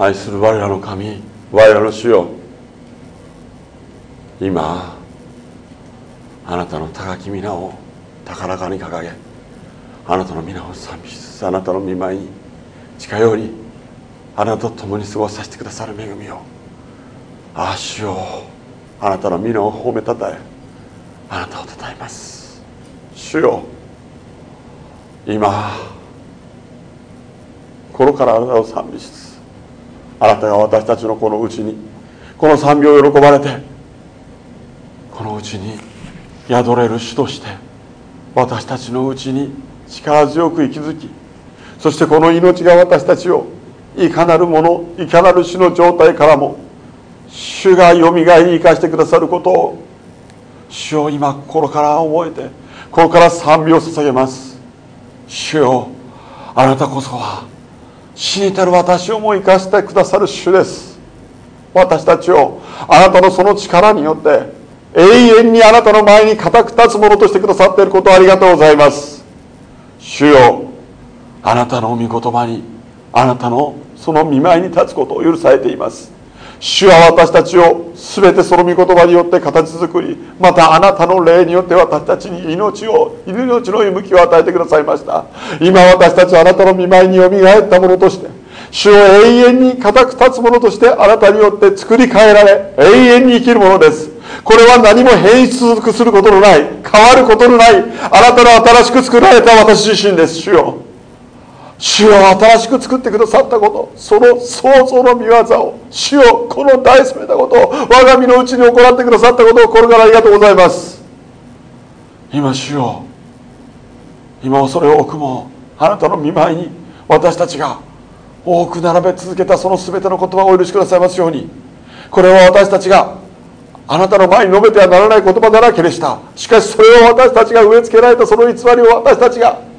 愛する我らの神我らの主よ。今あなたの高き皆を高らかに掲げあなたの皆を賛美しつつあなたの見舞いに近寄りあなたと共に過ごさせてくださる恵みをああ主よあなたの皆を褒めたたえあなたをたたえます。主よ今心からあなたを賛美しつつあなたが私たちのこのうちにこの賛美を喜ばれてこのうちに宿れる主として私たちのうちに力強く息づきそしてこの命が私たちをいかなるものいかなる死の状態からも主がよみがえり生かしてくださることを主を今心から覚えて心から賛美を捧げます。主よあなたこそは死にたる私をも生かしてくださる主です。私たちをあなたのその力によって永遠にあなたの前に固く立つものとしてくださっていることをありがとうございます。主よあなたの御言葉にあなたのその見舞いに立つことを許されています。主は私たちを全てその御言葉によって形作りまたあなたの霊によって私たちに命を命の息吹を与えてくださいました。今私たちはあなたの見舞いによみがえったものとして主を永遠に固く立つものとしてあなたによって作り変えられ永遠に生きるものです。これは何も変質することのない変わることのないあなたの新しく作られた私自身です主よ。主よ新しく作ってくださったことその創造の見業を主よこの大それたことを我が身のうちに行ってくださったことをこれからありがとうございます。今主よ今恐れ多くもあなたの見舞いに私たちが多く並べ続けたその全ての言葉をお許しくださいますように。これは私たちがあなたの前に述べてはならない言葉だらけでした。しかしそれを私たちが植え付けられたその偽りを私たちが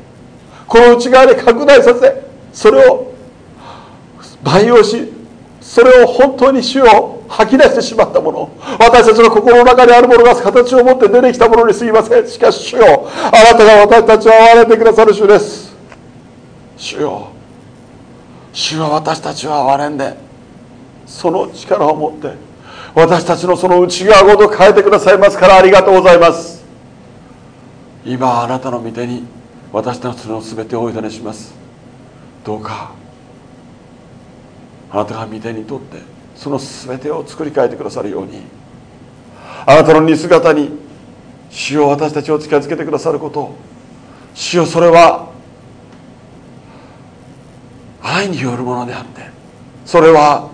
この内側で拡大させそれを培養しそれを本当に主を吐き出してしまったもの。私たちの心の中にあるものが形を持って出てきたものにすぎません。しかし主よあなたが私たちを憐れんでくださる主です。主よ主は私たちを憐れんでその力を持って私たちのその内側ごと変えてくださいますからありがとうございます。今あなたの御手に私たちの全てをお委ねします。どうかあなたが御手にとってその全てを作り変えてくださるようにあなたの似姿に主を私たちを近づけてくださること主よそれは愛によるものであってそれは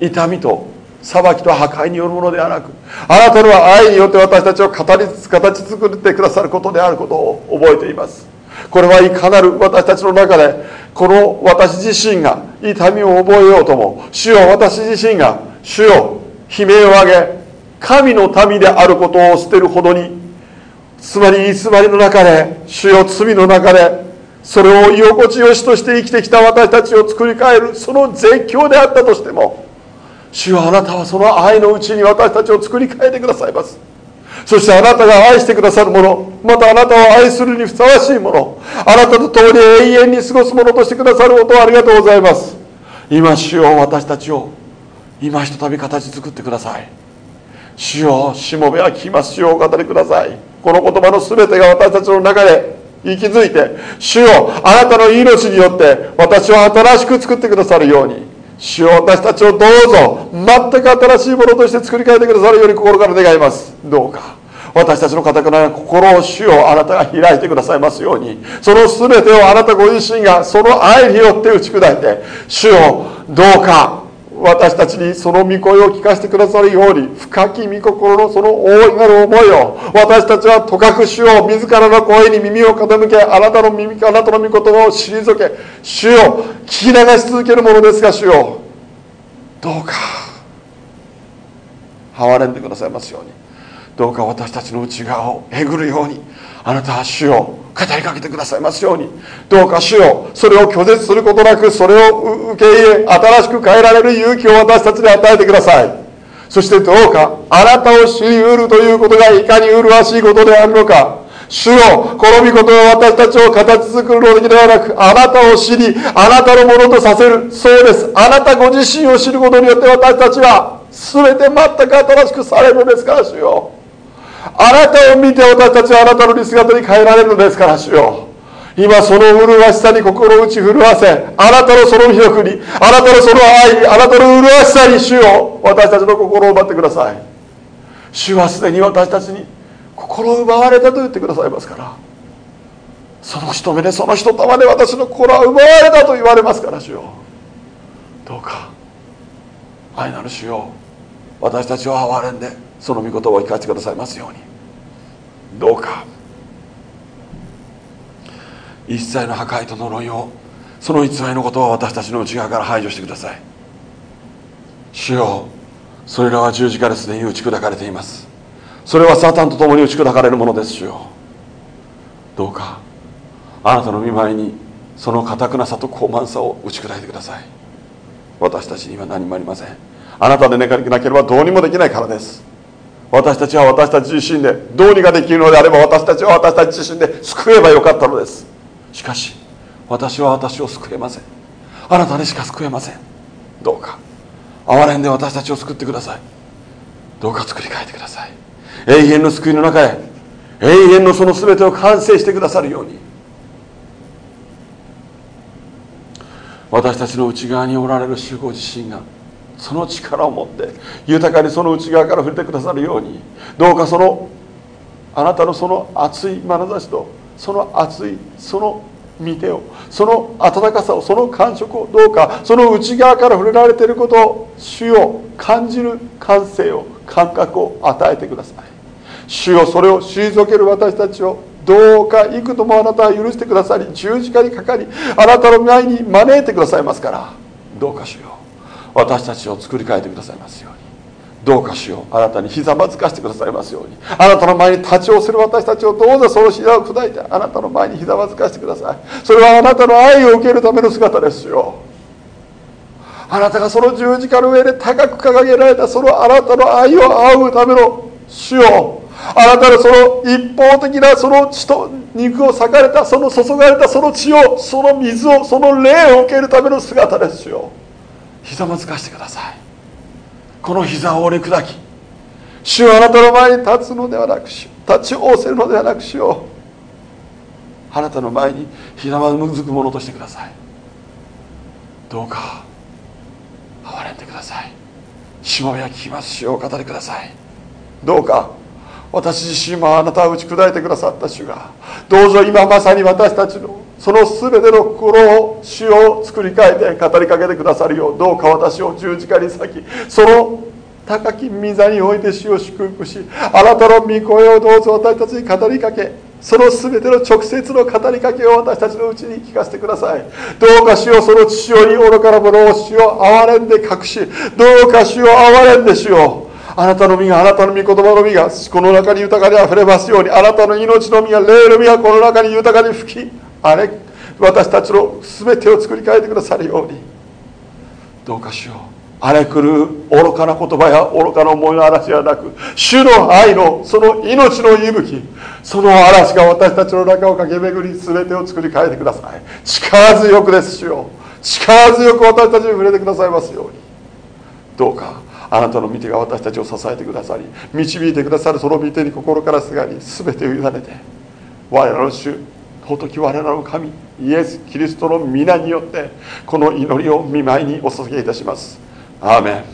痛みと裁きと破壊によるものではなくあなたの愛によって私たちを語り形作ってくださることであることを覚えています。これはいかなる私たちの中でこの私自身が痛みを覚えようとも主よ私自身が主よ悲鳴を上げ神の民であることを捨てるほどにつまり偽りの中で主よ罪の中でそれを居心地よしとして生きてきた私たちを作り変えるその絶叫であったとしても主よあなたはその愛のうちに私たちを作り変えてくださいます。そしてあなたが愛してくださるものまたあなたを愛するにふさわしいものあなたと共に永遠に過ごすものとしてくださることをありがとうございます。今主よ私たちを今ひとたび形作ってください。主よしもべは聞きます主をお語りください。この言葉の全てが私たちの中で息づいて主よあなたの命によって私を新しく作ってくださるように。主よ私たちをどうぞ全く新しいものとして作り変えてくださるように心から願います。どうか私たちのかくなな心を主をあなたが開いてくださいますようにその全てをあなたご自身がその愛によって打ち砕いて主をどうか私たちにその御声を聞かせてくださるように深き御心のその大いなる思いを私たちはとかく主を自らの声に耳を傾けあなたの耳あなたの御言葉を退け主を聞き流し続けるものですが主よどうか憐れんでくださいますように。どうか私たちの内側をえぐるようにあなたは主を語りかけてくださいますように。どうか主よそれを拒絶することなくそれを受け入れ新しく変えられる勇気を私たちに与えてください。そしてどうかあなたを知りうるということがいかに麗しいことであるのか。主よこの御事は私たちを形作るのではなくあなたを知りあなたのものとさせる。そうです。あなたご自身を知ることによって私たちは全て全く新しくされるのですから主よ。あなたを見て私たちはあなたの見姿に変えられるのですから主よ。今その麗しさに心打ち震わせあなたのその魅力にあなたのその愛あなたの麗しさに主よ私たちの心を奪ってください。主はすでに私たちに心を奪われたと言ってくださいますから。その人目でその人玉で私の心は奪われたと言われますから主よ。どうか愛なる主よ私たちを憐れんでその御言葉を聞かせてくださいますように。どうか。一切の破壊と呪いをその偽りのことを私たちの内側から排除してください。主よそれらは十字架ですでに打ち砕かれています。それはサタンと共に打ち砕かれるものです主よ。どうかあなたの見舞いにその堅くなさと高慢さを打ち砕いてください。私たちには何もありません。あなたでなければどうにもできないからです。私たちは私たち自身でどうにかできるのであれば私たちは私たち自身で救えばよかったのです。しかし私は私を救えません。あなたにしか救えません。どうか。憐れんで私たちを救ってください。どうか作り変えてください。永遠の救いの中へ永遠のその全てを完成してくださるように。私たちの内側におられる主ご自身がその力を持って豊かにその内側から触れてくださるようにどうかそのあなたのその熱い眼差しとその熱いその見てをその温かさをその感触をどうかその内側から触れられていることを主を感じる感性を感覚を与えてください。主よそれを退ける私たちをどうか幾度もあなたは許してくださり十字架にかかりあなたの前に招いてくださいますからどうか主よ。う私たちを作り変えてくださいますように。どうかしよう。あなたにひざまずかしてくださいますように。あなたの前に立ち寄せる私たちをどうぞその膝を砕いてあなたの前にひざまずかしてください。それはあなたの愛を受けるための姿ですよ。あなたがその十字架の上で高く掲げられたそのあなたの愛を仰ぐための主よ。あなたのその一方的なその血と肉を裂かれたその注がれたその血をその水をその霊を受けるための姿ですよ。ひざまずかしてください。この膝を折り砕き主はあなたの前に立つのではなくし立ち仰せるのではなくしよう。あなたの前にひざまずくものとしてください。どうか憐れんでください。しもべは聞きます主をお語りください。どうか私自身もあなたを打ち砕いてくださった主がどうぞ今まさに私たちのその全ての心を主を作り変えて語りかけてくださるようどうか私を十字架に裂きその高き御座において主を祝福しあなたの御声をどうぞ私たちに語りかけその全ての直接の語りかけを私たちのうちに聞かせてください。どうか主をその父親に愚かなものを主を憐れんで隠しどうか主を憐れんで主をあなたの身があなたの御言葉の実がこの中に豊かにあふれますようにあなたの命の実が霊の実がこの中に豊かに吹きあれ私たちの全てを作り変えてくださるように。どうかしよう。荒れ狂う愚かな言葉や愚かな思いの嵐ではなく主の愛のその命の息吹その嵐が私たちの中を駆け巡り全てを作り変えてください。力強くです主よ力強く私たちに触れてくださいますように。どうかあなたの御手が私たちを支えてくださり導いてくださるその御手に心からすがり全てを委ねて我らの主尊き我らの神イエス・キリストの皆によってこの祈りを見舞いにお捧げいたします。アーメン。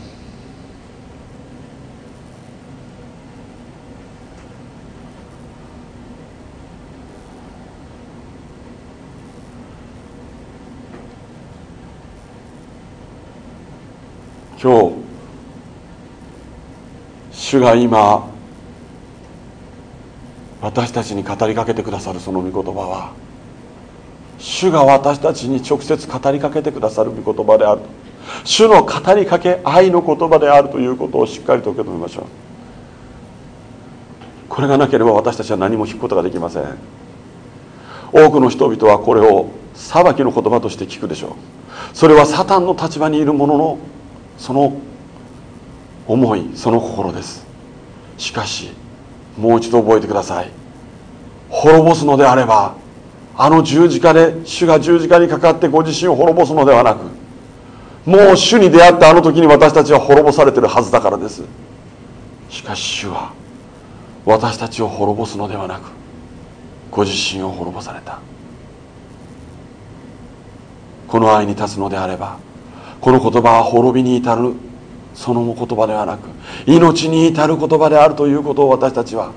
今日主が今私たちに語りかけてくださるその御言葉は。主が私たちに直接語りかけてくださる御言葉である主の語りかけ愛の言葉であるということをしっかりと受け止めましょう。これがなければ私たちは何も聞くことができません。多くの人々はこれを裁きの言葉として聞くでしょう。それはサタンの立場にいる者のその思いその心です。しかしもう一度覚えてください。滅ぼすのであればあの十字架で主が十字架にかかってご自身を滅ぼすのではなくもう主に出会ったあの時に私たちは滅ぼされてるはずだからです。しかし主は私たちを滅ぼすのではなくご自身を滅ぼされた。この愛に立つのであればこの言葉は滅びに至るその言葉ではなく命に至る言葉であるということを私たちは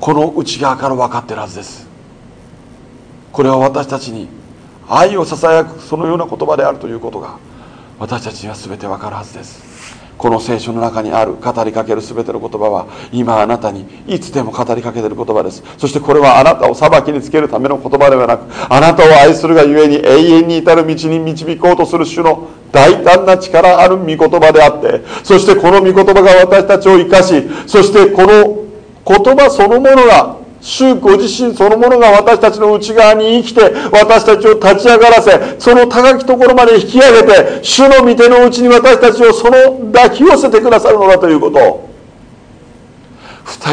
この内側から分かってるはずです。これは私たちに愛をささやくそのような言葉であるということが私たちには全て分かるはずです。この聖書の中にある語りかける全ての言葉は今あなたにいつでも語りかけてる言葉です。そしてこれはあなたを裁きにつけるための言葉ではなくあなたを愛するがゆえに永遠に至る道に導こうとする主の大胆な力ある御言葉であってそしてこの御言葉が私たちを生かしそしてこの言葉そのものが主ご自身そのものが私たちの内側に生きて私たちを立ち上がらせその高きところまで引き上げて主の御手のうちに私たちをその抱き寄せてくださるのだということ。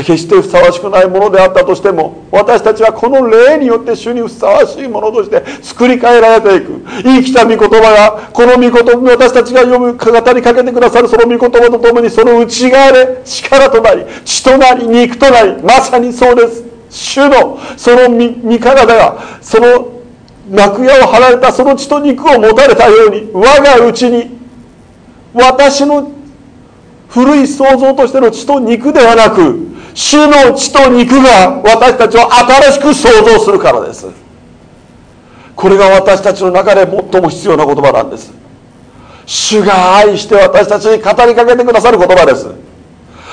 決してふさわしくないものであったとしても私たちはこの霊によって主にふさわしいものとして作り変えられていく。生きた御言葉がこの御言葉私たちが読む語りかけてくださるその御言葉とともにその内側で力となり血となり肉となりまさにそうです。主のその身体がその幕屋を張られたその血と肉を持たれたように我が内に私の古い創造としての血と肉ではなく主の血と肉が私たちを新しく創造するからです。これが私たちの中で最も必要な言葉なんです。主が愛して私たちに語りかけてくださる言葉です。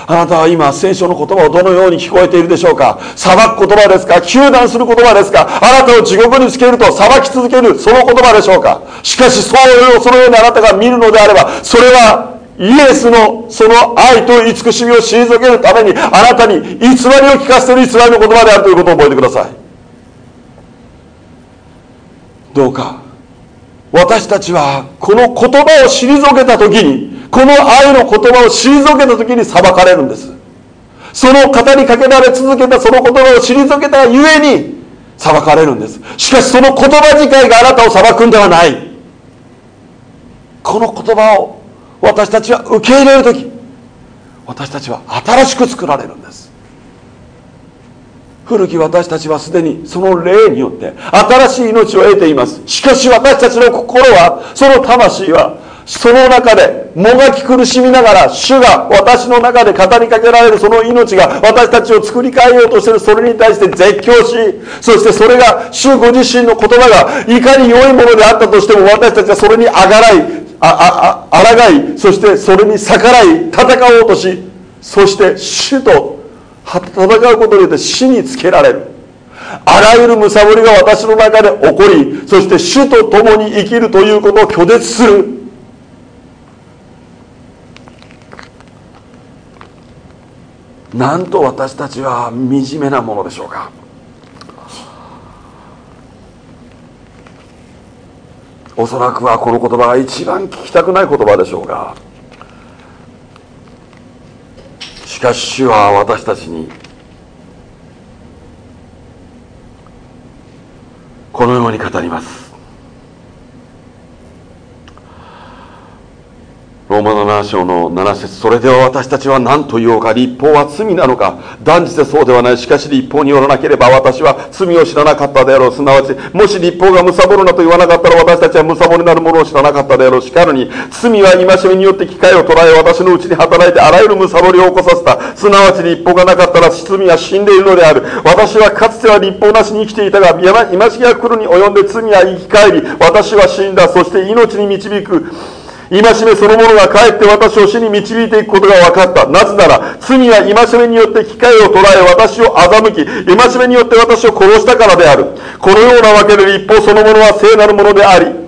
あなたは今聖書の言葉をどのように聞こえているでしょうか？裁く言葉ですか？糾弾する言葉ですか？あなたを地獄につけると裁き続けるその言葉でしょうか？しかしそういうそのようにあなたが見るのであればそれはイエスのその愛と慈しみを退けるためにあなたに偽りを聞かせる偽りの言葉であるということを覚えてください。どうか私たちはこの言葉を退けた時にこの愛の言葉を退けた時に裁かれるんです。その語りかけられ続けたその言葉を退けたゆえに裁かれるんです。しかしその言葉自体があなたを裁くんではない。この言葉を私たちは受け入れる時私たちは新しく作られるんです。古き私たちはすでにその霊によって新しい命を得ています。しかし私たちの心はその魂はその中でもがき苦しみながら主が私の中で語りかけられるその命が私たちを作り変えようとしているそれに対して絶叫しそしてそれが主ご自身の言葉がいかに良いものであったとしても私たちはそれにあがらい。あああ抗いそしてそれに逆らい戦おうとしそして主と戦うことによって死につけられる。あらゆる貪りが私の中で起こりそして主と共に生きるということを拒絶する。なんと私たちは惨めなものでしょうか。おそらくはこの言葉が一番聞きたくない言葉でしょうが。しかし主は私たちにこのように語ります。ローマ7章の7節それでは私たちは何と言おうか立法は罪なのか。断じてそうではない。しかし立法によらなければ私は罪を知らなかったであろう。すなわちもし立法が貪るなと言わなかったら私たちは貪りなるものを知らなかったであろう。しかるに罪は戒めによって機会を捉え私のうちに働いてあらゆる貪りを起こさせた。すなわち立法がなかったら罪は死んでいるのである。私はかつては立法なしに生きていたが今しが来るに及んで罪は生き返り私は死んだ。そして命に導く。戒めそのものがかえって私を死に導いていくことが分かった。なぜなら、罪は戒めによって機会を捉え、私を欺き、戒めによって私を殺したからである。このようなわけで立法そのものは聖なるものであり、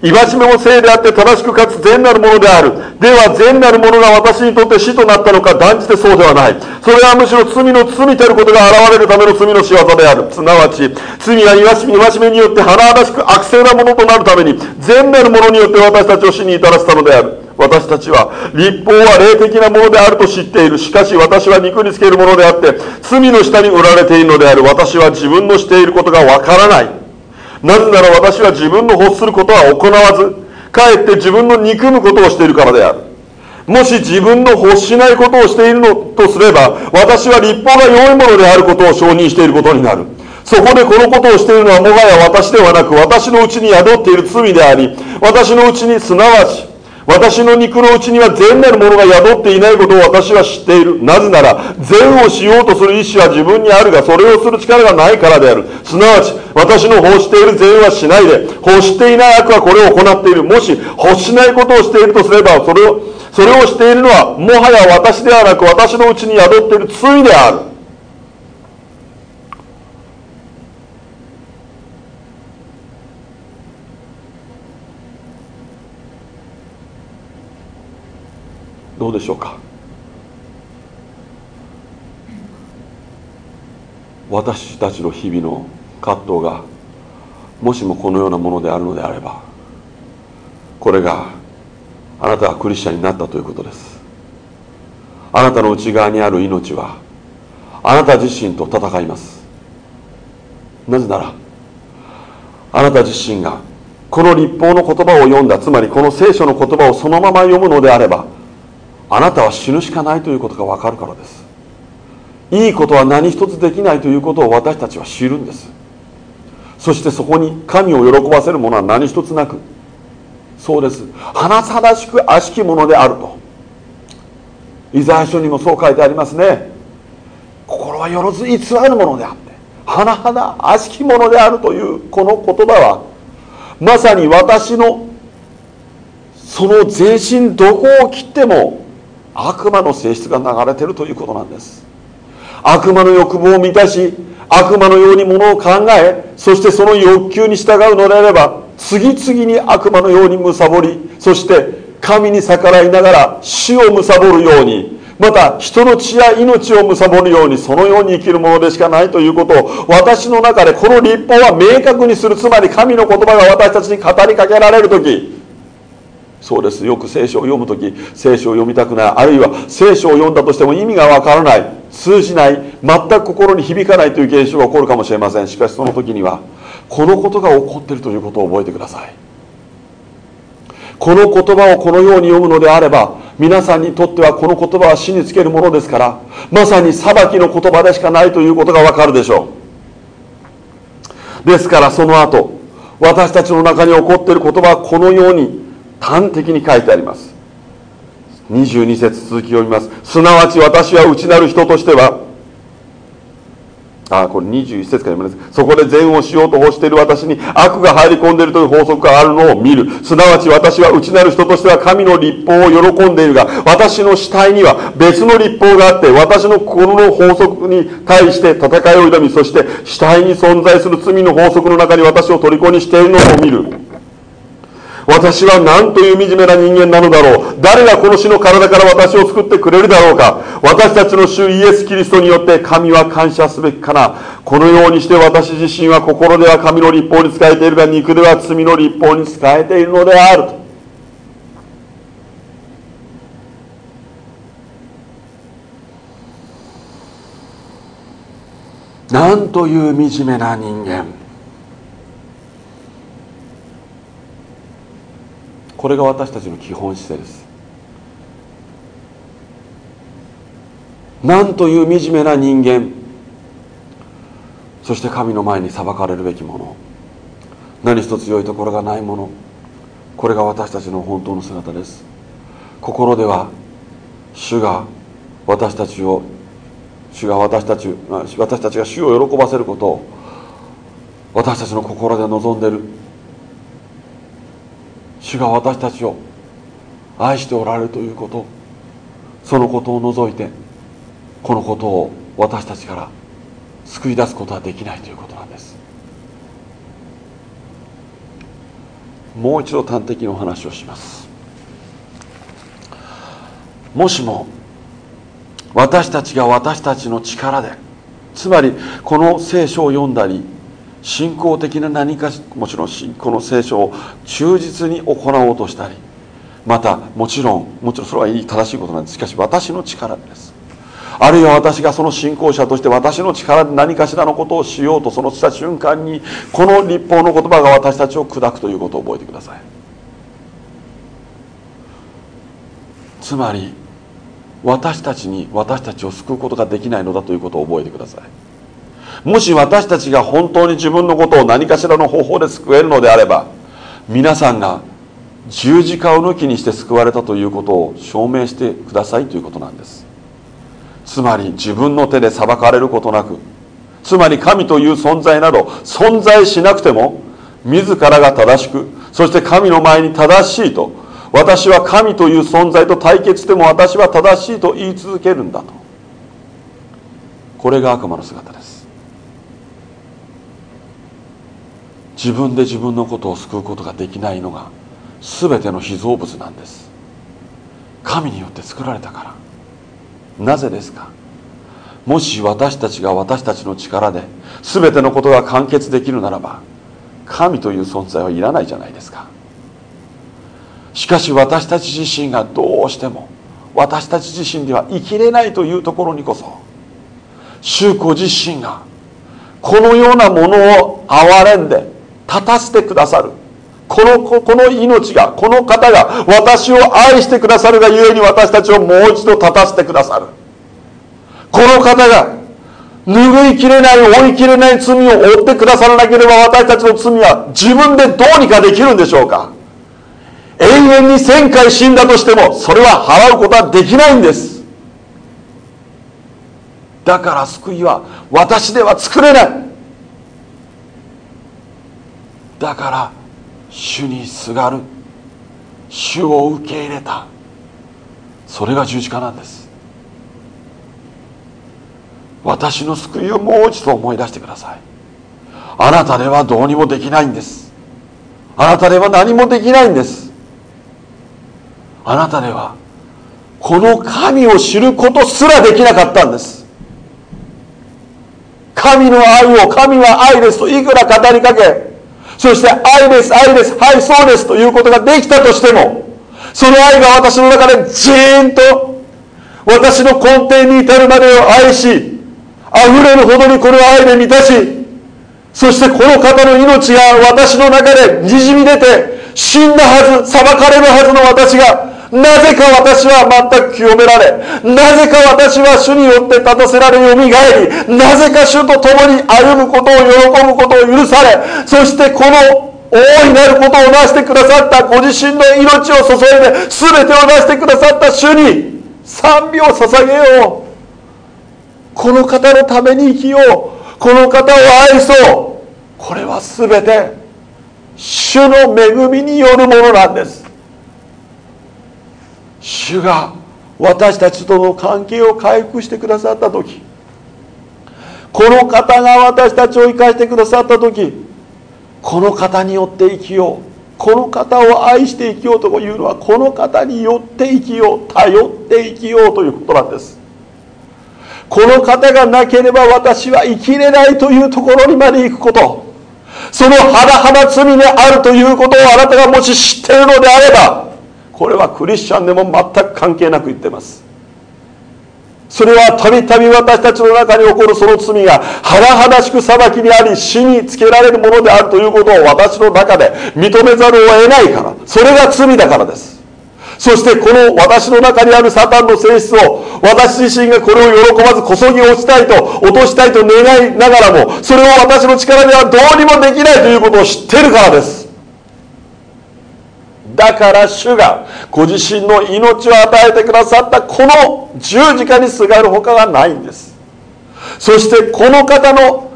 戒めも聖であって正しくかつ善なるものである。では善なるものが私にとって死となったのか断じてそうではない。それはむしろ罪の罪たることが現れるための罪の仕業である。すなわち、罪は戒めによって華々しく悪性なものとなるために、善なるものによって私たちを死に至らせたのである。私たちは立法は霊的なものであると知っている。しかし私は肉につけるものであって、罪の下に売られているのである。私は自分のしていることがわからない。なぜなら私は自分の欲することは行わず、かえって自分の憎むことをしているからである。もし自分の欲しないことをしているのとすれば、私は立法が良いものであることを承認していることになる。そこでこのことをしているのはもはや私ではなく、私のうちに宿っている罪であり、私のうちにすなわち、私の肉のうちには善なるものが宿っていないことを私は知っている。なぜなら、善をしようとする意志は自分にあるが、それをする力がないからである。すなわち、私の欲している善はしないで、欲していない悪はこれを行っている。もし、欲しないことをしているとすれば、それを、それをしているのは、もはや私ではなく、私のうちに宿っている罪である。どうでしょうか？私たちの日々の葛藤がもしもこのようなものであるのであればこれがあなたがクリスチャンになったということです。あなたの内側にある命はあなた自身と戦います。なぜならあなた自身がこの立法の言葉を読んだつまりこの聖書の言葉をそのまま読むのであればあなたは死ぬしかないということが分かるからです。いいことは何一つできないということを私たちは知るんです。そしてそこに神を喜ばせるものは何一つなくそうです。花さらしく悪しきものであると。イザヤ書にもそう書いてありますね。心はよろず偽るものであって甚だ悪しきものであるというこの言葉はまさに私のその全身どこを切っても悪魔の性質が流れてるということなんです。悪魔の欲望を満たし悪魔のようにものを考えそしてその欲求に従うのであれば次々に悪魔のように貪りそして神に逆らいながら死を貪るようにまた人の血や命を貪るようにそのように生きるものでしかないということを私の中でこの立法は明確にする。つまり神の言葉が私たちに語りかけられる時そうです。よく聖書を読む時聖書を読みたくない。あるいは聖書を読んだとしても意味がわからない。通じない。全く心に響かないという現象が起こるかもしれません。しかしその時にはこのことが起こっているということを覚えてください。この言葉をこのように読むのであれば皆さんにとってはこの言葉は死につけるものですからまさに裁きの言葉でしかないということがわかるでしょう。ですからその後私たちの中に起こっている言葉はこのように端的に書いてあります。22節続き読みます。すなわち私は内なる人としてはあこれ21節から読みます。そこで善をしようと欲している私に悪が入り込んでいるという法則があるのを見る。すなわち私は内なる人としては神の立法を喜んでいるが私の死体には別の立法があって私の心の法則に対して戦いを挑みそして死体に存在する罪の法則の中に私を虜にしているのを見る。私は何という惨めな人間なのだろう。誰がこの死の体から私を救ってくれるだろうか。私たちの主イエス・キリストによって神は感謝すべきかな。このようにして私自身は心では神の立法に仕えているが肉では罪の立法に仕えているのである。なんという惨めな人間。これが私たちの基本姿勢です。なんという惨めな人間。そして神の前に裁かれるべきもの。何一つ良いところがないもの。これが私たちの本当の姿です。心では主が私たちを主が私たち私たちが主を喜ばせることを私たちの心で望んでる。主が私たちを愛しておられるということ。そのことを除いてこのことを私たちから救い出すことはできないということなんです。もう一度端的にお話をします。もしも私たちが私たちの力でつまりこの聖書を読んだり信仰的な何かもちろんこの聖書を忠実に行おうとしたりまたもちろんもちろんそれは正しいことなんです。しかし私の力です。あるいは私がその信仰者として私の力で何かしらのことをしようとそのした瞬間にこの立法の言葉が私たちを砕くということを覚えてください。つまり私たちに私たちを救うことができないのだということを覚えてください。もし私たちが本当に自分のことを何かしらの方法で救えるのであれば皆さんが十字架を抜きにして救われたということを証明してくださいということなんです。つまり自分の手で裁かれることなくつまり神という存在など存在しなくても自らが正しくそして神の前に正しいと私は神という存在と対決しても私は正しいと言い続けるんだと。これが悪魔の姿です。自分で自分のことを救うことができないのが全ての被造物なんです。神によって作られたから。なぜですか？もし私たちが私たちの力で全てのことが完結できるならば神という存在はいらないじゃないですか。しかし私たち自身がどうしても私たち自身では生きれないというところにこそ宗公自身がこのようなものを憐れんで立たせてくださる。このこの命がこの方が私を愛してくださるがゆえに私たちをもう一度立たせてくださる。この方が拭いきれない追いきれない罪を負ってくださらなければ私たちの罪は自分でどうにかできるんでしょうか。永遠に1000回死んだとしてもそれは払うことはできないんです。だから救いは私では作れない。だから主にすがる。主を受け入れた。それが十字架なんです。私の救いをもう一度思い出してください。あなたではどうにもできないんです。あなたでは何もできないんです。あなたではこの神を知ることすらできなかったんです。神の愛を神は愛ですといくら語りかけそして愛です愛です。はいそうです。ということができたとしてもその愛が私の中でじーんと私の根底に至るまでを愛し溢れるほどにこの愛で満たしそしてこの方の命が私の中でにじみ出て死んだはず裁かれるはずの私がなぜか私は全く清められなぜか私は主によって立たせられよみがえりなぜか主と共に歩むことを喜ぶことを許されそしてこの大いなることをなしてくださったご自身の命を注いで全てをなしてくださった主に賛美を捧げよう。この方のために生きよう。この方を愛そう。これは全て主の恵みによるものなんです。主が私たちとの関係を回復してくださった時この方が私たちを生かしてくださった時この方によって生きようこの方を愛して生きようというのはこの方によって生きよう頼って生きようということなんです。この方がなければ私は生きれないというところにまで行くことその甚だ罪であるということをあなたがもし知っているのであればこれはクリスチャンでも全く関係なく言ってます。それはたびたび私たちの中に起こるその罪が甚だしく裁きにあり死につけられるものであるということを私の中で認めざるを得ないから。それが罪だからです。そしてこの私の中にあるサタンの性質を私自身がこれを喜ばずこそぎ落ちたいと落としたいと願いながらもそれを私の力ではどうにもできないということを知ってるからです。だから主がご自身の命を与えてくださったこの十字架にすがる他がないんです。そしてこの方の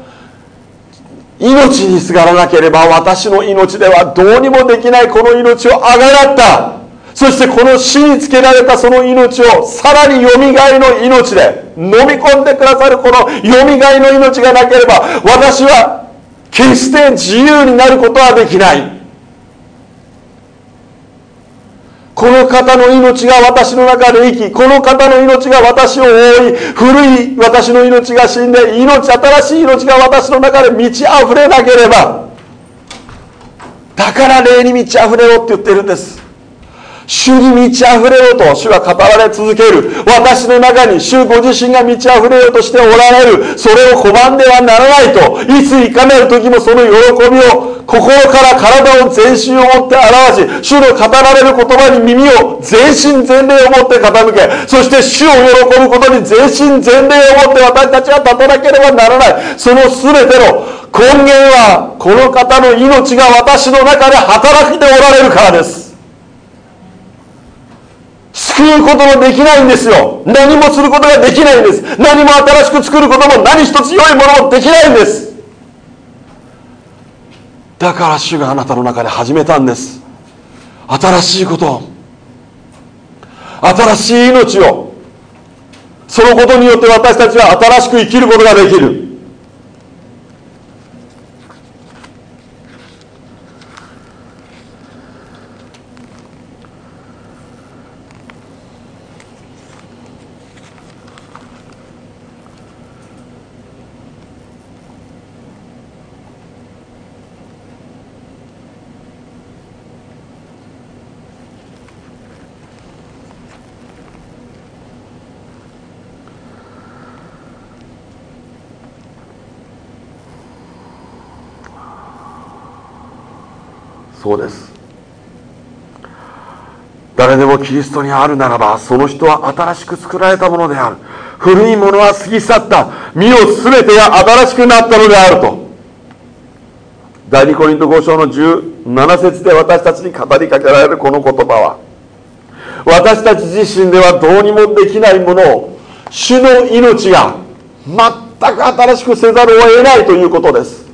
命にすがらなければ私の命ではどうにもできないこの命をあがらった。そしてこの死につけられたその命をさらによみがえの命で飲み込んでくださるこのよみがえの命がなければ私は決して自由になることはできない。この方の命が私の中で生きこの方の命が私を覆い古い私の命が死んで命新しい命が私の中で満ち溢れなければだから霊に満ち溢れろって言ってるんです。主に満ち溢れようと主は語られ続ける。私の中に主ご自身が満ち溢れようとしておられる。それを拒んではならないと。いついかなる時もその喜びを心から体を全身を持って表し主の語られる言葉に耳を全身全霊を持って傾けそして主を喜ぶことに全身全霊を持って私たちは立たなければならない。その全ての根源はこの方の命が私の中で働きておられるからです。救うこともできないんですよ。何もすることができないんです。何も新しく作ることも何一つ良いものもできないんです。だから主があなたの中で始めたんです。新しいことを。新しい命を。そのことによって私たちは新しく生きることができる。です。誰でもキリストにあるならばその人は新しく作られたものである。古いものは過ぎ去った。身を全てが新しくなったのであると。第二コリント5章の17節で私たちに語りかけられるこの言葉は私たち自身ではどうにもできないものを主の命が全く新しくせざるを得ないということです。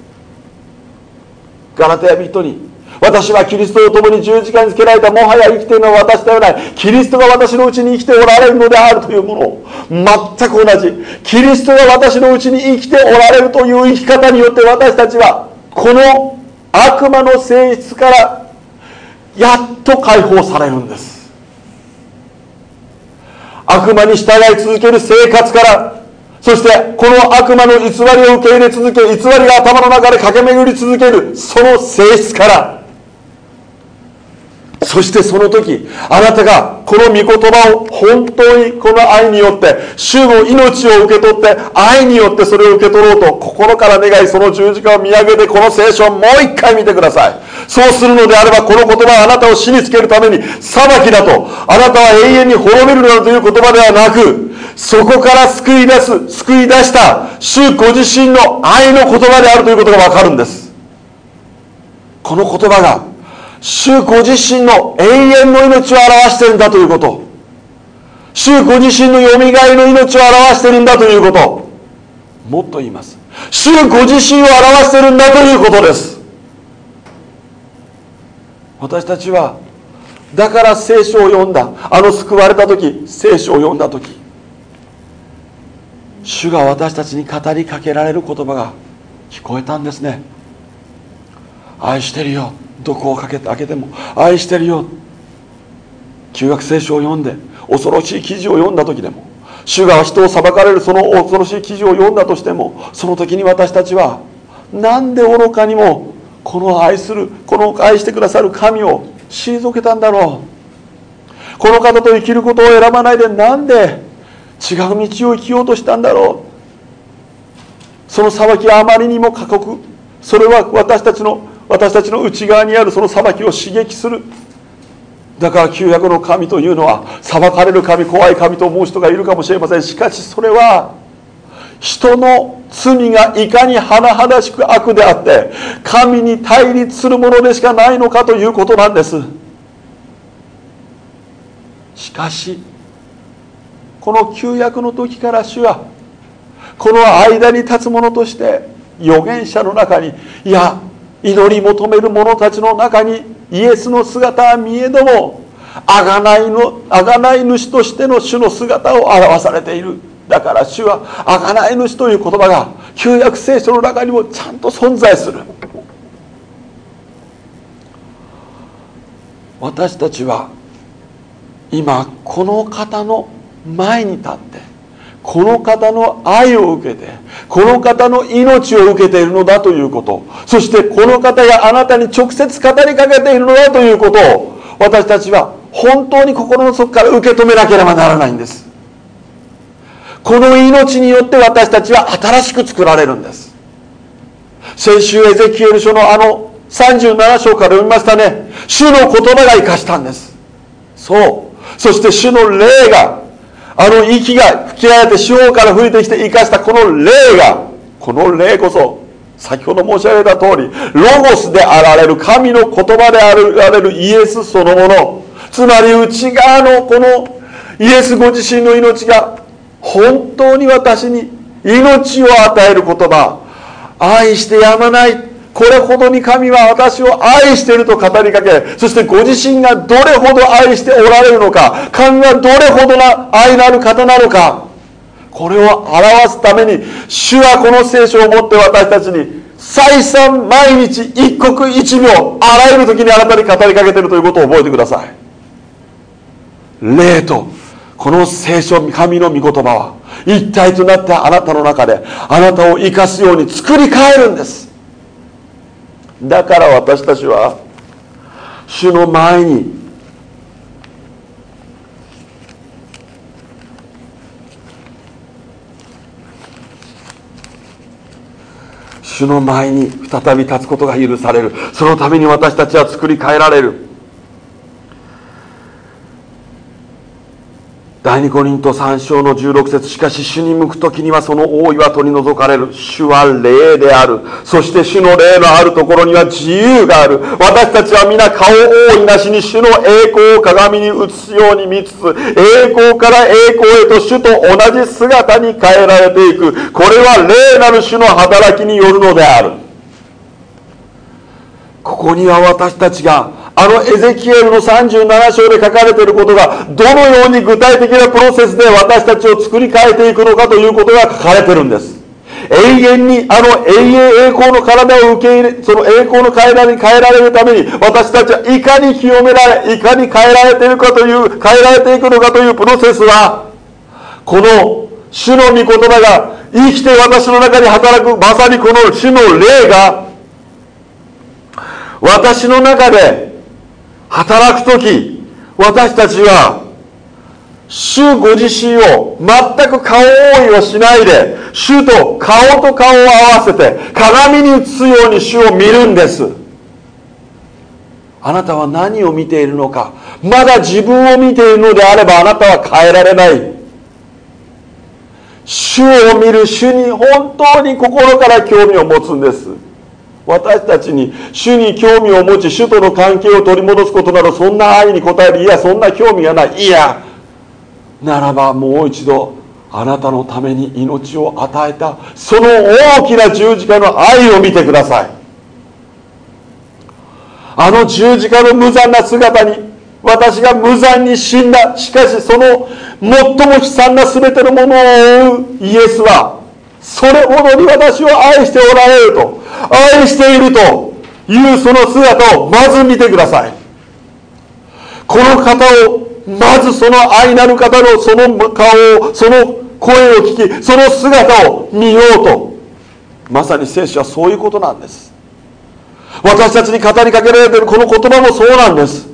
ガラテヤ人に私はキリストと共に十字架につけられたもはや生きているのは私ではない。キリストが私のうちに生きておられるのであるというもの。全く同じ。キリストが私のうちに生きておられるという生き方によって私たちはこの悪魔の性質からやっと解放されるんです。悪魔に従い続ける生活からそしてこの悪魔の偽りを受け入れ続け偽りが頭の中で駆け巡り続けるその性質からそしてその時あなたがこの御言葉を本当にこの愛によって主の命を受け取って愛によってそれを受け取ろうと心から願いその十字架を見上げてこの聖書をもう一回見てください。そうするのであればこの言葉はあなたを死につけるために裁きだと。あなたは永遠に滅びるなどという言葉ではなくそこから救い出す救い出した主ご自身の愛の言葉であるということが分かるんです。この言葉が主ご自身の永遠の命を表しているんだということ。主ご自身のよみがえの命を表しているんだということ。もっと言います。主ご自身を表しているんだということです。私たちはだから聖書を読んだ。あの救われた時聖書を読んだ時。主が私たちに語りかけられる言葉が聞こえたんですね。愛してるよ。毒をかけて開けても愛してるよ。旧約聖書を読んで恐ろしい記事を読んだ時でも主が人を裁かれるその恐ろしい記事を読んだとしてもその時に私たちは何で愚かにもこの愛するこの愛してくださる神を退けたんだろう。この方と生きることを選ばないで何で違う道を生きようとしたんだろう。その裁きはあまりにも過酷。それは私たちの私たちの内側にあるその裁きを刺激する。だから旧約の神というのは裁かれる神怖い神と思う人がいるかもしれません。しかしそれは人の罪がいかに甚だしく悪であって神に対立するものでしかないのかということなんです。しかしこの旧約の時から主はこの間に立つ者として預言者の中にいや祈り求める者たちの中にイエスの姿は見えども贖いの贖い主としての主の姿を表されている。だから主は贖い主という言葉が旧約聖書の中にもちゃんと存在する。私たちは今この方の前に立ってこの方の愛を受けてこの方の命を受けているのだということ。そしてこの方があなたに直接語りかけているのだということを私たちは本当に心の底から受け止めなければならないんです。この命によって私たちは新しく作られるんです。先週エゼキエル書のあの37章から読みましたね。主の言葉が生かしたんです。そう。そして主の霊があの息が吹き荒れて四方から吹いてきて生かしたこの霊がこの霊こそ先ほど申し上げた通りロゴスであられる神の言葉であられるイエスそのものつまり内側のこのイエスご自身の命が本当に私に命を与える言葉愛してやまないこれほどに神は私を愛していると語りかけそしてご自身がどれほど愛しておられるのか神はどれほどな愛なる方なのかこれを表すために主はこの聖書をもって私たちに再三毎日一刻一秒あらゆる時にあなたに語りかけているということを覚えてください。霊とこの聖書神の御言葉は一体となってあなたの中であなたを生かすように作り変えるんです。だから私たちは主の前に主の前に再び立つことが許される。そのために私たちは作り変えられる。第二コリント3章の16節しかし主に向く時にはその王位は取り除かれる。主は霊である。そして主の霊のあるところには自由がある。私たちは皆顔を覆いなしに主の栄光を鏡に映すように見つつ栄光から栄光へと主と同じ姿に変えられていく。これは霊なる主の働きによるのである。ここには私たちがあのエゼキエルの37章で書かれていることがどのように具体的なプロセスで私たちを作り変えていくのかということが書かれているんです。永遠にあの永遠栄光の体を受け入れその栄光の体に変えられるために私たちはいかに清められいかに変えられているかという変えられていくのかというプロセスはこの主の御言葉が生きて私の中に働くまさにこの主の霊が私の中で働く時私たちは主ご自身を全く顔覆いをしないで主と顔と顔を合わせて鏡に映すように主を見るんです。あなたは何を見ているのか。まだ自分を見ているのであればあなたは変えられない。主を見る主に本当に心から興味を持つんです。私たちに主に興味を持ち主との関係を取り戻すことなどそんな愛に応えるいやそんな興味がない。いやならばもう一度あなたのために命を与えたその大きな十字架の愛を見てください。あの十字架の無残な姿に私が無残に死んだ。しかしその最も悲惨な全てのものを追うイエスはそれほどに私を愛しておられると愛しているというその姿をまず見てください。この方をまずその愛なる方のその顔をその声を聞きその姿を見ようと。まさに聖書はそういうことなんです。私たちに語りかけられているこの言葉もそうなんです。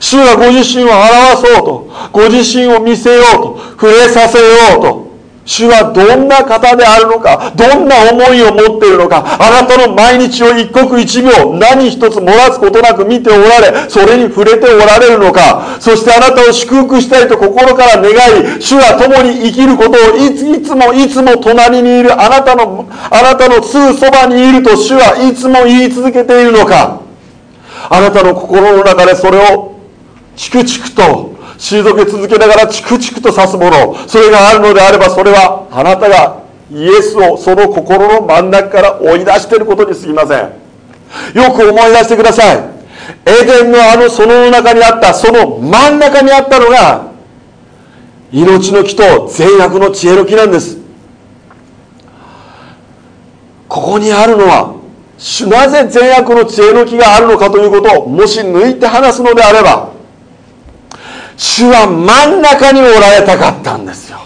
主がご自身を表そうとご自身を見せようと触れさせようと。主はどんな方であるのか、どんな思いを持っているのか、あなたの毎日を一刻一秒、何一つ漏らすことなく見ておられ、それに触れておられるのか、そしてあなたを祝福したいと心から願い、主は共に生きることをいついつもいつも隣にいるあなたの、あなたのすぐそばにいると主はいつも言い続けているのか、あなたの心の中でそれをチクチクと退け続けながらチクチクと刺すもの。それがあるのであればそれはあなたがイエスをその心の真ん中から追い出していることにすぎません。よく思い出してください。エデンのあの園の中にあったその真ん中にあったのが命の木と善悪の知恵の木なんです。ここにあるのはなぜ善悪の知恵の木があるのかということをもし抜いて話すのであれば主は真ん中におられたかったんですよ。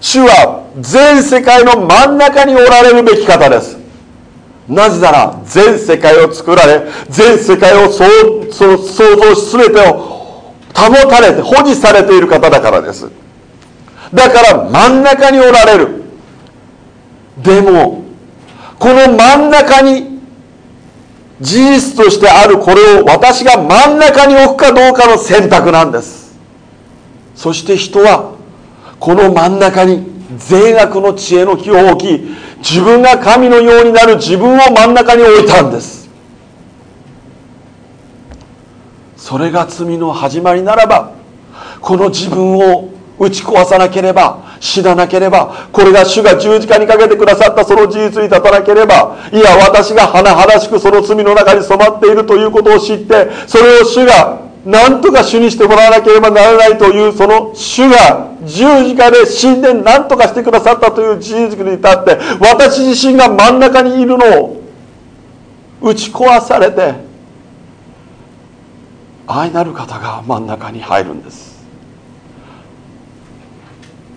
主は全世界の真ん中におられるべき方です。なぜなら全世界を作られ全世界を創造し全てを保たれて保持されている方だからです。だから真ん中におられる。でもこの真ん中に事実としてあるこれを私が真ん中に置くかどうかの選択なんです。そして人はこの真ん中に善悪の知恵の木を置き自分が神のようになる自分を真ん中に置いたんです。それが罪の始まりならばこの自分を打ち壊さなければ死ななければこれが主が十字架にかけてくださったその事実に立たなければいや私が甚だしくその罪の中に染まっているということを知ってそれを主が何とか主にしてもらわなければならないというその主が十字架で死んで何とかしてくださったという事実に立って私自身が真ん中にいるのを打ち壊されて愛なる方が真ん中に入るんです。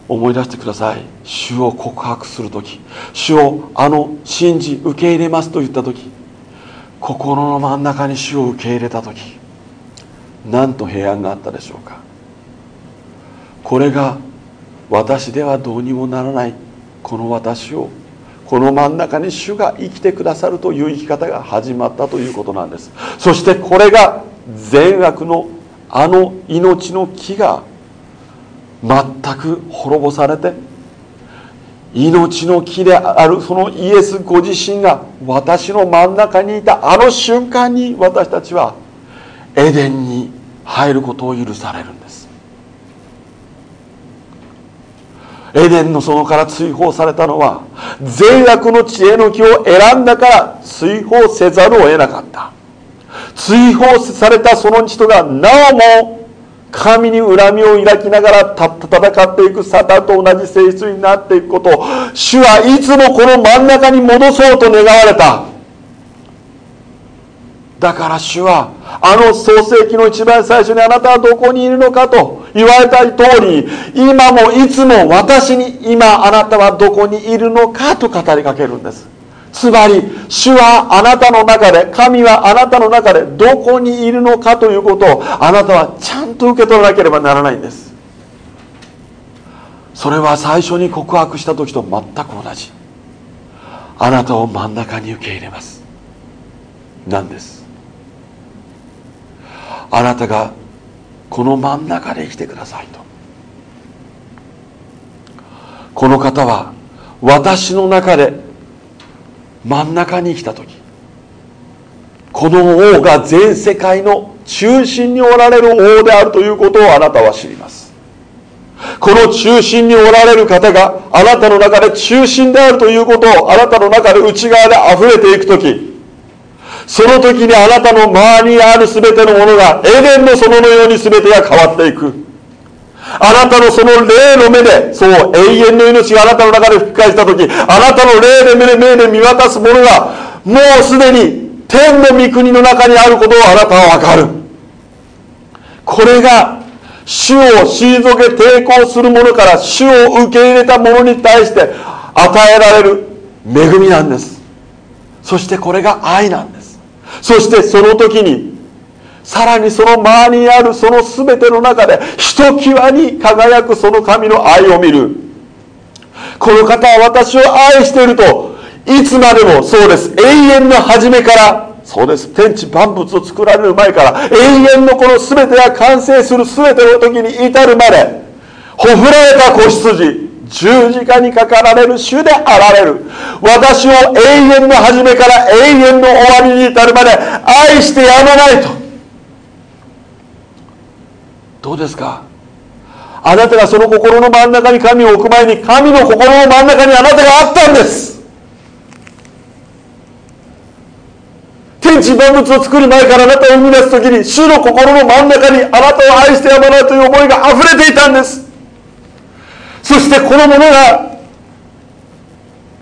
思い出してください。主を告白する時主をあの信じ受け入れますと言った時心の真ん中に主を受け入れた時なんと平安があったでしょうか。これが私ではどうにもならない。この私をこの真ん中に主が生きてくださるという生き方が始まったということなんです。そしてこれが善悪のあの命の木が全く滅ぼされて命の木であるそのイエスご自身が私の真ん中にいたあの瞬間に私たちはエデンに入ることを許されるんです。エデンの園から追放されたのは善悪の知恵の木を選んだから追放せざるを得なかった。追放されたその人がなおも神に恨みを抱きながら戦っていくサタンと同じ性質になっていくこと主はいつもこの真ん中に戻そうと願われた。だから主はあの創世記の一番最初にあなたはどこにいるのかと言われた通り今もいつも私に今あなたはどこにいるのかと語りかけるんです。つまり主はあなたの中で神はあなたの中でどこにいるのかということをあなたはちゃんと受け取らなければならないんです。それは最初に告白した時と全く同じ。あなたを真ん中に受け入れますなんです。あなたがこの真ん中で生きてくださいと。この方は私の中で真ん中に来た時この王が全世界の中心におられる王であるということをあなたは知ります。この中心におられる方があなたの中で中心であるということをあなたの中で内側で溢れていく時その時にあなたの周りにある全てのものがエデンの園のように全てが変わっていくあなたのその霊の目で、そう、永遠の命があなたの中で吹き返したとき、あなたの霊で目で目で見渡すものが、もうすでに天の御国の中にあることをあなたはわかる。これが、主を退け抵抗する者から主を受け入れた者に対して与えられる恵みなんです。そしてこれが愛なんです。そしてその時にさらにその周りにあるその全ての中でひときわに輝くその神の愛を見る。この方は私を愛しているといつまでもそうです。永遠の初めからそうです。天地万物を作られる前から永遠のこの全てが完成する全ての時に至るまでほふられた子羊。十字架にかかられる主であられる。私を永遠の初めから永遠の終わりに至るまで愛してやまないと。どうですか？あなたがその心の真ん中に神を置く前に神の心の真ん中にあなたがあったんです。天地万物を作る前からあなたを生み出す時に主の心の真ん中にあなたを愛してやまないという思いが溢れていたんです。そしてこの者が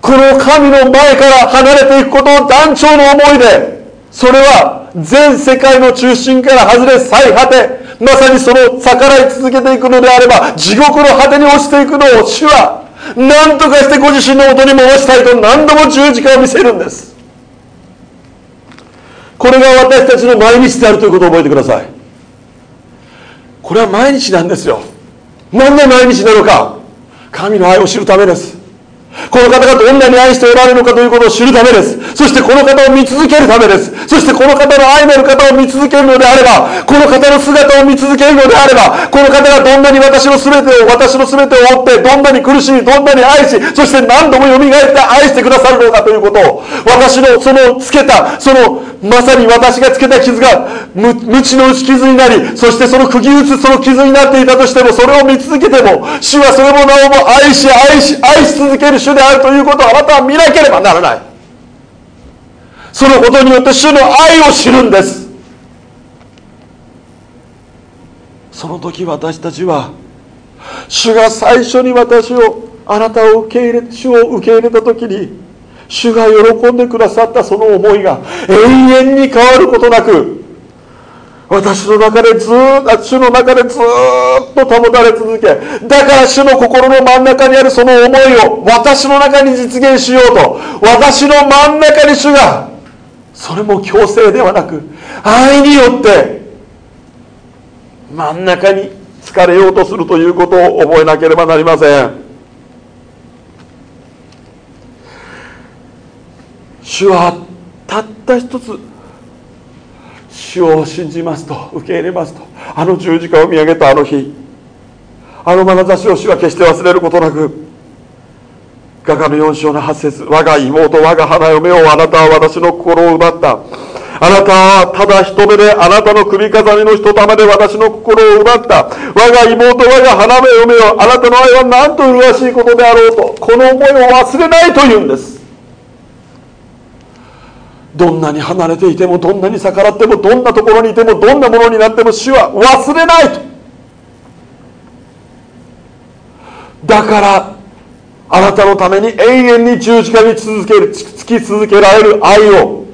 この神の前から離れていくことを団長の思いでそれは全世界の中心から外れ最果てまさにその逆らい続けていくのであれば地獄の果てに落ちていくのを主は何とかしてご自身の元に戻したいと何度も十字架を見せるんです。これが私たちの毎日であるということを覚えてください。これは毎日なんですよ。何で毎日なのか。神の愛を知るためです。この方がどんなに愛しておられるのかということを知るためです。そしてこの方を見続けるためです。そしてこの方の愛なる方を見続けるのであれば、この方の姿を見続けるのであれば、この方がどんなに私の全てを、私の全てを追って、どんなに苦しみ、どんなに愛し、そして何度も蘇って愛してくださるのかということを、私のそのつけた、そのまさに私がつけた傷が無知の打ち傷になりそしてその釘打つその傷になっていたとしてもそれを見続けても主はそれもなおも愛し愛し愛し続ける主であるということをあなたは見なければならない。そのことによって主の愛を知るんです。その時私たちは主が最初に私をあなたを受け入れ主を受け入れた時に主が喜んでくださったその思いが永遠に変わることなく私の中でずっと主の中でずっと保たれ続けだから主の心の真ん中にあるその思いを私の中に実現しようと私の真ん中に主がそれも強制ではなく愛によって真ん中に疲れようとするということを覚えなければなりません。主はたった一つ主を信じますと受け入れますとあの十字架を見上げたあの日あの眼差しを主は決して忘れることなく画家の4章の8節我が妹我が花嫁をあなたは私の心を奪った。あなたはただ一目であなたの首飾りの一玉で私の心を奪った。我が妹我が花嫁をあなたの愛は何と麗しいことであろうとこの思いを忘れないというんです。どんなに離れていてもどんなに逆らってもどんなところにいてもどんなものになっても主は忘れないと。だからあなたのために永遠に十字架に続けるつき続けられる愛を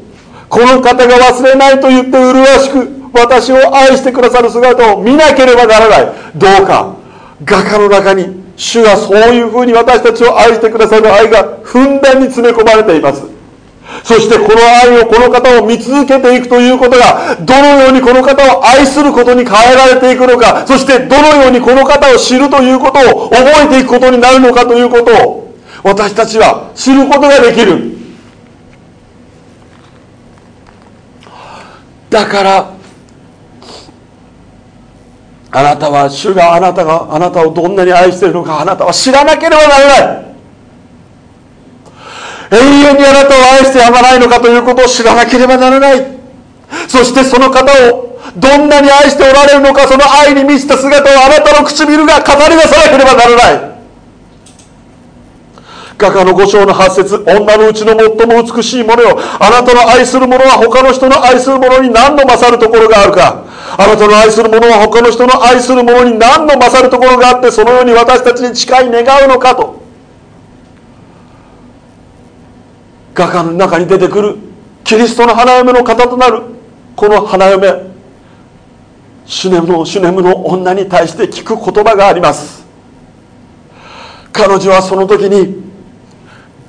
この方が忘れないと言って麗しく私を愛してくださる姿を見なければならない。どうか画家の中に主がそういうふうに私たちを愛してくださる愛がふんだんに詰め込まれています。そしてこの愛をこの方を見続けていくということがどのようにこの方を愛することに変えられていくのかそしてどのようにこの方を知るということを覚えていくことになるのかということを私たちは知ることができる。だからあなたは主があなたがあなたをどんなに愛しているのかあなたは知らなければならない。永遠にあなたを愛してやまないのかということを知らなければならない。そしてその方をどんなに愛しておられるのかその愛に満ちた姿をあなたの唇が語り出さなければならない。画家の五章の八節女のうちの最も美しいものよ。あなたの愛する者は他の人の愛する者に何の勝るところがあるか。あなたの愛する者は他の人の愛する者に何の勝るところがあってそのように私たちに誓い願うのかと。画家の中に出てくるキリストの花嫁の方となる。この花嫁シュネムのシュネムの女に対して聞く言葉があります。彼女はその時に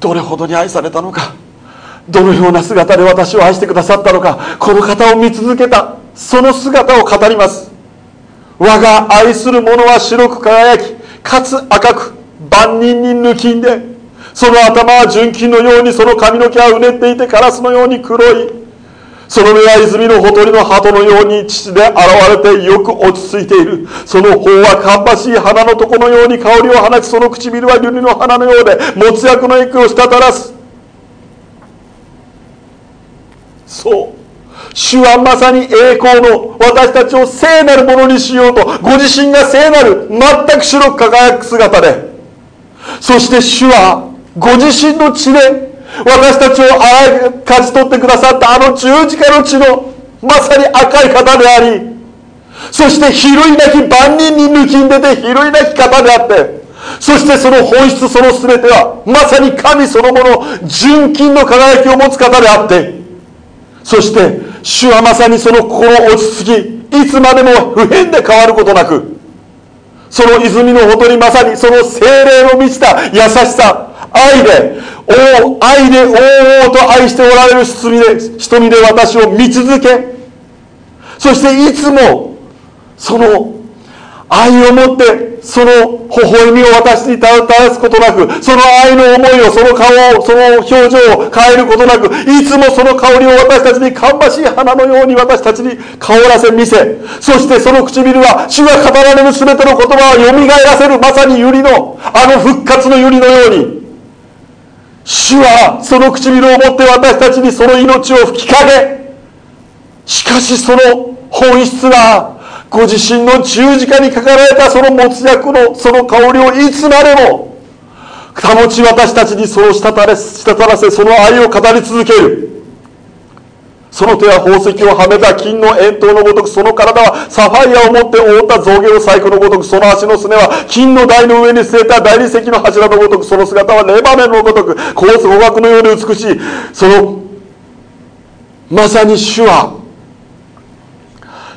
どれほどに愛されたのかどのような姿で私を愛してくださったのかこの方を見続けた。その姿を語ります。我が愛する者は白く輝きかつ赤く万人に抜きんでその頭は純金のようにその髪の毛はうねっていてカラスのように黒い。その目は泉のほとりの鳩のように父で現れてよく落ち着いている。その方は芳しい花の床のように香りを放ちその唇は瑠璃の花のようで没薬の液を滴らす。そう。主はまさに栄光の私たちを聖なるものにしようとご自身が聖なる全く白く輝く姿で。そして主はご自身の血で私たちをあ勝ち取ってくださったあの十字架の血のまさに赤い方でありそして比類なき万人に抜きんでて比類なき方であってそしてその本質その全てはまさに神そのもの純金の輝きを持つ方であってそして主はまさにその心落ち着きいつまでも不変で変わることなくその泉のほとにまさにその精霊の満ちた優しさ愛でお愛でおおと愛しておられる瞳で瞳で私を見続け。そしていつもその愛を持ってその微笑みを私に垂らすことなくその愛の思いをその顔をその表情を変えることなくいつもその香りを私たちに芳しい花のように私たちに香らせ見せそしてその唇は主が語られる全ての言葉をよみがえらせるまさに百合のあの復活の百合のように主はその唇を持って私たちにその命を吹きかけしかしその本質はご自身の十字架にかかられたその没薬のその香りをいつまでも保ち私たちにそうしたたれしたたらせその愛を語り続ける。その手は宝石をはめた金の円筒のごとくその体はサファイアを持って覆った象牙の細工のごとくその足のすねは金の台の上に据えた大理石の柱のごとくその姿はレバネのごとく高津語学のように美しい。そのまさに主は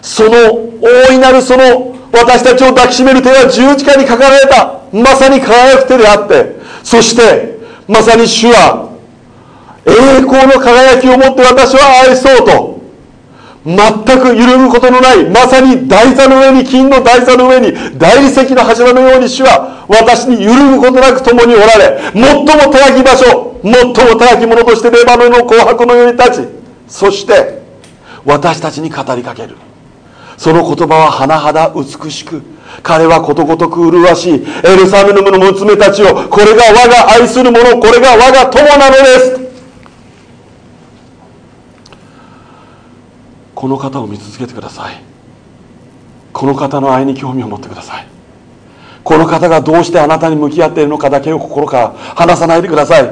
その大いなるその私たちを抱きしめる手は十字架にかかられたまさに輝く手であってそしてまさに主は栄光の輝きを持って私は愛そうと全く揺るぐことのないまさに台座の上に金の台座の上に大理石の柱のように主は私に揺るぐことなく共におられ最も手焼き場所最も手焼き者としてレバノンの紅白のように立ちそして私たちに語りかける。その言葉は甚だ美しく彼はことごとく麗しいエルサレムの娘たちをこれが我が愛する者これが我が友なのです。この方を見続けてください。この方の愛に興味を持ってください。この方がどうしてあなたに向き合っているのかだけを心から離さないでください。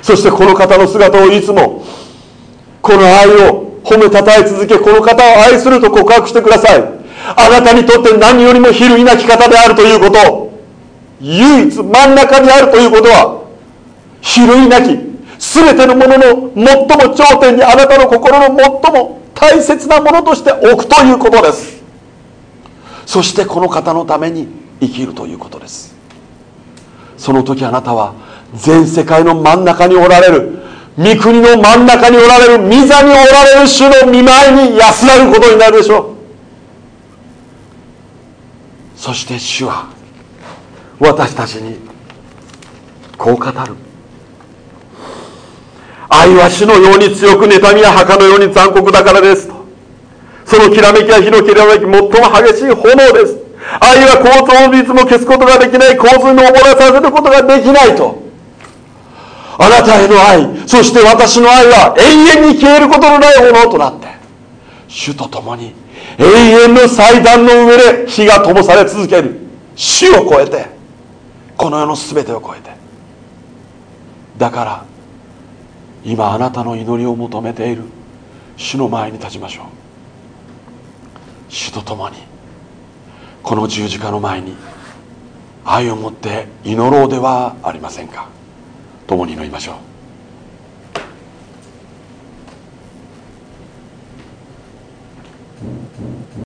そしてこの方の姿をいつもこの愛を褒めたたえ続けこの方を愛すると告白してください。あなたにとって何よりも比類なき方であるということ。唯一真ん中にあるということは比類なき全てのものの最も頂点にあなたの心の最も大切なものとして置くということです。そしてこの方のために生きるということです。その時あなたは全世界の真ん中におられる御国の真ん中におられる御座におられる主の見舞いに安らぐことになるでしょう。そして主は私たちにこう語る。愛は主のように強く妬みや墓のように残酷だからです。そのきらめきは火のきらめき最も激しい炎です。愛は交通の率も消すことができない。洪水の溺らさせることができないと。あなたへの愛そして私の愛は永遠に消えることのないものとなって。主と共に永遠の祭壇の上で火が灯され続ける。主を超えてこの世の全てを超えて。だから今あなたの祈りを求めている。主の前に立ちましょう。主と共にこの十字架の前に愛を持って祈ろうではありませんか。共に祈りましょう。